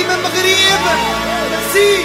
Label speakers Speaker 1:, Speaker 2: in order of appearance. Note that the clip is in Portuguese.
Speaker 1: المغرب المغرب سي